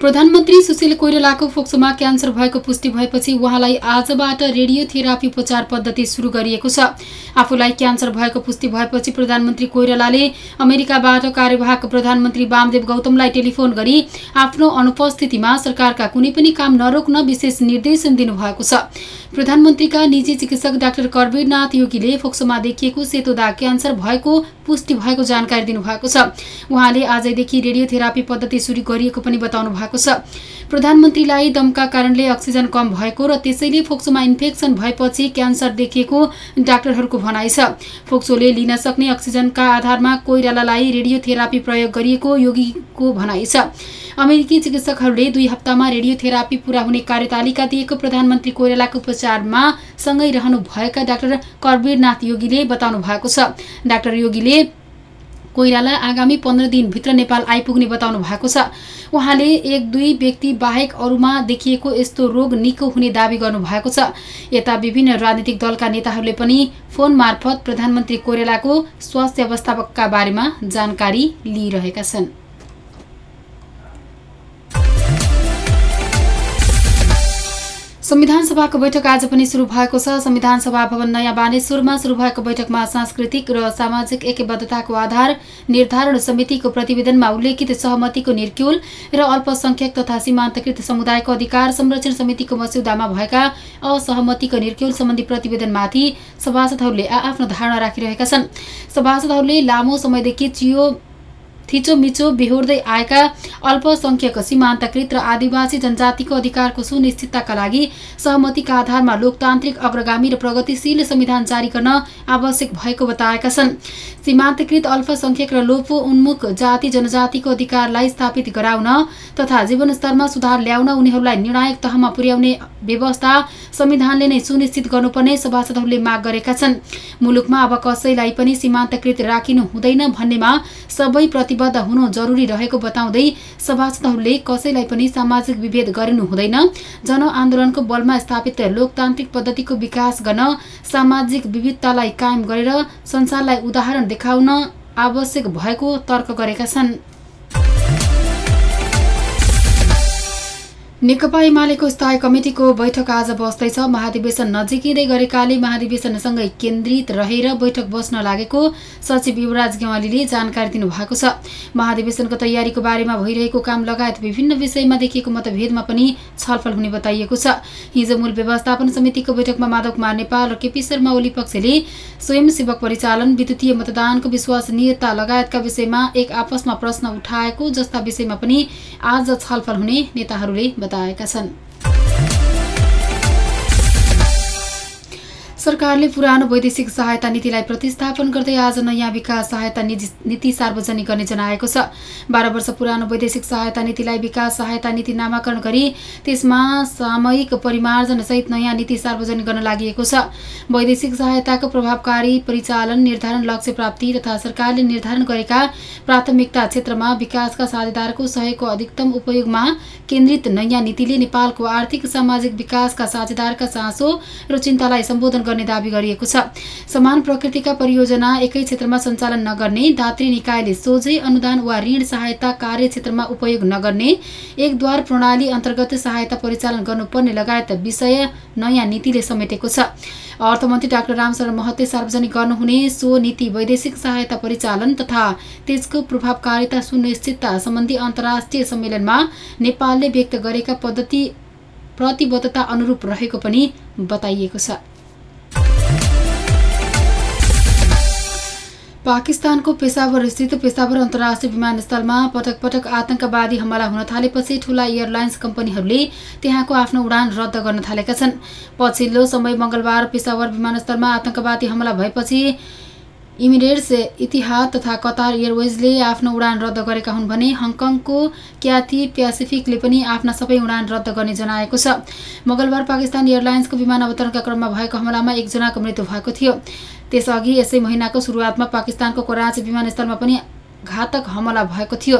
प्रधानमन्त्री सुशील कोइरालाको फोक्सोमा क्यान्सर भएको पुष्टि भएपछि उहाँलाई आजबाट रेडियोथेरापी उपचार पद्धति सुरु गरिएको छ। आफूलाई क्यान्सर भएको पुष्टि भएपछि प्रधानमन्त्री कोइरालाले अमेरिकाबाट कार्यवाहक प्रधानमन्त्री वामदेव गौतमलाई टेलिफोन गरी आफ्नो अनुपस्थितिमा सरकारका कुनै पनि काम नरोक्न विशेष निर्देशन दिनुभएको छ। प्रधानमन्त्रीका निजी चिकित्सक डाक्टर करवीरनाथ योगीले फोक्सोमा देखिएको सेतो दाग क्यान्सर भएको पुष्टि भएको जानकारी दिनुभएको छ। उहाँले आजैदेखि रेडियोथेरापी पद्धति सुरु गरिएको पनि बताउनु भएको छ। प्रधानमन्त्रीलाई दमका कारणले अक्सिजन कम भएको र त्यसैले फोक्सोमा इन्फेक्सन भएपछि क्यान्सर देखिएको डाक्टरहरूको भनाइ छ। फोक्सोले लिन सक्ने अक्सिजनका आधारमा कोइरालालाई रेडियोथेरापी प्रयोग गरिएको योगीको भनाइ छ। अमेरिकी चिकित्सकहरूले दुई हप्तामा रेडियोथेरापी पूरा हुने कार्यतालिका दिएको प्रधानमन्त्री कोइरालाको उपचारमा सँगै रहनुभएका डाक्टर करवीरनाथ योगीले बताउनु भएको छ। डाक्टर योगीले कोइराला आगामी पन्ध्र दिनभित्र नेपाल आइपुग्ने बताउनु भएको छ। उहाँले एक दुई व्यक्ति बाहेक अरूमा देखिएको यस्तो रोग निको हुने दावी गर्नुभएको छ। यता विभिन्न राजनीतिक दलका नेताहरूले पनि फोन मार्फत प्रधानमन्त्री कोइरालाको स्वास्थ्य अवस्थाका बारेमा जानकारी लिइरहेका छन्। संविधान सभाको बैठक आज पनि सुरु भएको छ। संविधान सभा भवन नयाँ बानेश्वरमा सुरु भएको बैठकमा सांस्कृतिक र सामाजिक एकबद्धताको आधार निर्धारण समितिको प्रतिवेदनमा उल्लेखित सहमतिको निर्क्युल र अल्पसंख्यक तथा सीमान्तकृत समुदायको अधिकार संरक्षण समितिको मस्यौदामा भएका असहमतिको निर्क्युल सम्बन्धी प्रतिवेदनमाथि सभासदहरूले आफ्नो धारणा राखिरहेका छन्। सभासदहरूले लामो समयदेखि चियो थिचोमिचो बेहोर्दै आएका अल्पसंख्यक सीमान्तकृत र आदिवासी जनजातिको अधिकारको सुनिश्चितताका लागि सहमतिका आधारमा लोकतान्त्रिक अग्रगामी र प्रगतिशील संविधान जारी गर्न आवश्यक भएको बताएका छन्। सीमान्तकृत अल्पसंख्यक र लोपो उन्मुख जाति जनजातिको अधिकारलाई स्थापित गराउन तथा जीवनस्तरमा सुधार ल्याउन उनीहरूलाई निर्णायक तहमा पुर्याउने व्यवस्था संविधानले नै सुनिश्चित गर्नुपर्ने सभासदहरूले माग गरेका छन्। मुलुकमा अब कसैलाई पनि सीमान्तकृत राखिनु हुँदैन भन्नेमा सबै प्रति प्रतिबद्ध हुनु जरुरी रहेको बताउँदै सभासदहरूले कसैलाई पनि सामाजिक विभेद गरिनु हुँदैन। जनआन्दोलनको बलमा स्थापित लोकतान्त्रिक पद्धतिको विकास गर्न सामाजिक विविधतालाई कायम गरेर संसारलाई उदाहरण देखाउन आवश्यक भएको तर्क गरेका छन्। नेकपा एमालेको स्थायी कमिटिको बैठक आज बस्दैछ। महाधिवेशन नजिकिँदै गरेकाले महाधिवेशनसँगै केन्द्रित रहेर बैठक बस्न लागेको सचिव युवराज गेवालीले जानकारी दिनुभएको छ। महाधिवेशनको तयारीको बारेमा भइरहेको काम लगायत विभिन्न विषयमा देखिएको मतभेदमा पनि छलफल हुने बताइएको छ। हिजो मूल व्यवस्थापन समितिको बैठकमा माधव कुमार नेपाल र केपी शर्मा ओली पक्षले स्वयंसेवक परिचालन विद्युतीय मतदानको विश्वसनीयता लगायतका विषयमा एक आपसमा प्रश्न उठाएको जस्ता विषयमा पनि आज छलफल हुने नेताहरूले बताएका छन् सरकारले पुरानो वैदेशिक सहायता नीतिलाई प्रतिस्थापन गर्दै आज नयाँ विकास सहायता नीति सार्वजनिक गर्ने जनाएको छ। बाह्र वर्ष पुरानो वैदेशिक सहायता नीतिलाई विकास सहायता नीति नामाकरण गरी त्यसमा सामयिक परिमार्जनसहित नयाँ नीति सार्वजनिक गर्न लागि छ। वैदेशिक सहायताको प्रभावकारी परिचालन निर्धारण लक्ष्य प्राप्ति तथा सरकारले निर्धारण गरेका प्राथमिकता क्षेत्रमा विकासका साझेदारको सहयोगको अधिकतम उपयोगमा केन्द्रित नयाँ नीतिले नेपालको आर्थिक सामाजिक विकासका साझेदारका चासो र चिन्तालाई सम्बोधन गर्ने दावी गरिएको छ। समान प्रकृतिका परियोजना एकै क्षेत्रमा सञ्चालन नगर्ने दात्री निकायले सोझै अनुदान वा ऋण सहायता कार्यक्षेत्रमा उपयोग नगर्ने एकद्वार प्रणाली अन्तर्गत सहायता परिचालन गर्नुपर्ने लगायत विषय नयाँ नीतिले समेटेको छ। अर्थमन्त्री डाक्टर रामशरण महतले सार्वजनिक गर्नुहुने सो नीति वैदेशिक सहायता परिचालन तथा त्यसको प्रभावकारिता सुनिश्चितता सम्बन्धी अन्तर्राष्ट्रिय सम्मेलनमा नेपालले व्यक्त गरेका पद्धति प्रतिबद्धता अनुरूप रहेको पनि बताइएको छ। पाकिस्तानको पेसावर स्थित पेसावर अन्तर्राष्ट्रिय विमानस्थलमा पटक पटक आतंकवादी हमला हुन थालेपछि ठूला एयरलाइन्स कम्पनीहरूले त्यहाँको आफ्नो उडान रद्द गर्न थालेका छन्। पछिल्लो समय मङ्गलबार पेसावर विमानस्थलमा आतंकवादी हमला भएपछि इमिरेट्स इतिहाद तथा कतार एयरवेजले आफ्नो उडान रद्द गरेका हुन् भने हङकङको क्याथी प्यासिफिकले पनि आफ्ना सबै उडान रद्द गर्ने जनाएको छ। मङ्गलबार पाकिस्तान एयरलाइन्सको विमान अवतरणका क्रममा भएको हमलामा एकजनाको मृत्यु भएको थियो। त्यसअघि यसै महिनाको सुरुवातमा पाकिस्तानको कराची विमानस्थलमा पनि घातक हमला भएको थियो।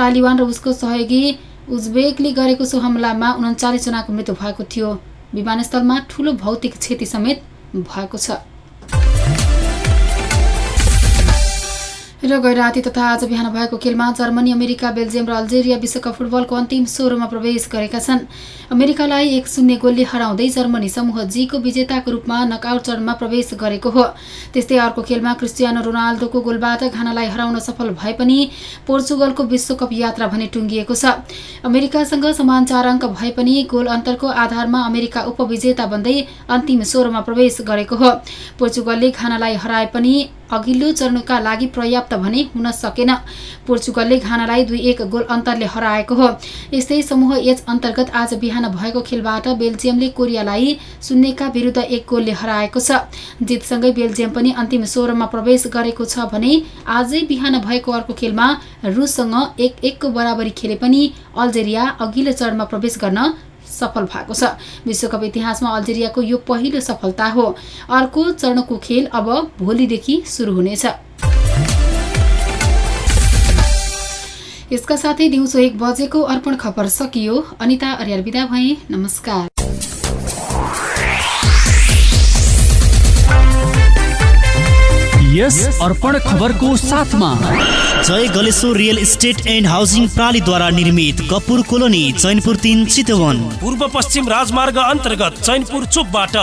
तालिबान र उसको सहयोगी उज्बेकले गरेको सो हमलामा उन्चालिसजनाको मृत्यु भएको थियो। विमानस्थलमा ठूलो भौतिक क्षति समेत भएको छ। र गैराती तथा आज बिहान भएको खेलमा जर्मनी अमेरिका बेल्जियम र अल्जेरिया विश्वकप फुटबलको अन्तिम सोह्रमा प्रवेश गरेका छन्। अमेरिकालाई एक शून्य गोलले हराउँदै जर्मनी समूह जीको विजेताको रूपमा नकआउट चरणमा प्रवेश गरेको हो। त्यस्तै अर्को खेलमा क्रिस्टियानो रोनाल्डोको गोलबाट घानालाई हराउन सफल भए पनि पोर्चुगलको विश्वकप यात्रा भने टुङ्गिएको छ। अमेरिकासँग समान चार अङ्क भए पनि गोल अन्तरको आधारमा अमेरिका उपविजेता बन्दै अन्तिम सोह्रमा प्रवेश गरेको हो। पोर्चुगलले घानालाई हराए पनि अघिल्लो चरणका लागि पर्याप्त भने हुन सकेन। पोर्चुगलले घानालाई दुई एक गोल अन्तरले हराएको हो। यस्तै समूह एच अन्तर्गत आज बिहान भएको खेलबाट बेल्जियमले कोरियालाई शून्यका विरुद्ध एक गोलले हराएको छ। जितसँगै बेल्जियम पनि अन्तिम सोह्रमा प्रवेश गरेको छ भने आजै बिहान भएको अर्को खेलमा रुससँग एक एकको बराबरी खेले पनि अल्जेरिया अघिल्लो चरणमा प्रवेश गर्न सफल भएको छ। विश्वकप इतिहासमा अल्जेरियाको यो पहिलो सफलता हो। अर्को चरणको खेल अब भोलिदेखि सुरु हुनेछ। यसका साथै दिउँसो एक बजेको अर्पण खबर सकियो। अनिता अर्याल विदा भए। नमस्कार। यस अर्पण खबरको साथमा। जय Galeshwar real estate and housing प्रणालीद्वारा निर्मित कपुर कोलोनी चैनपुर तिन चितवन। पूर्व पश्चिम राजमार्ग अन्तर्गत चैनपुर चोकबाट।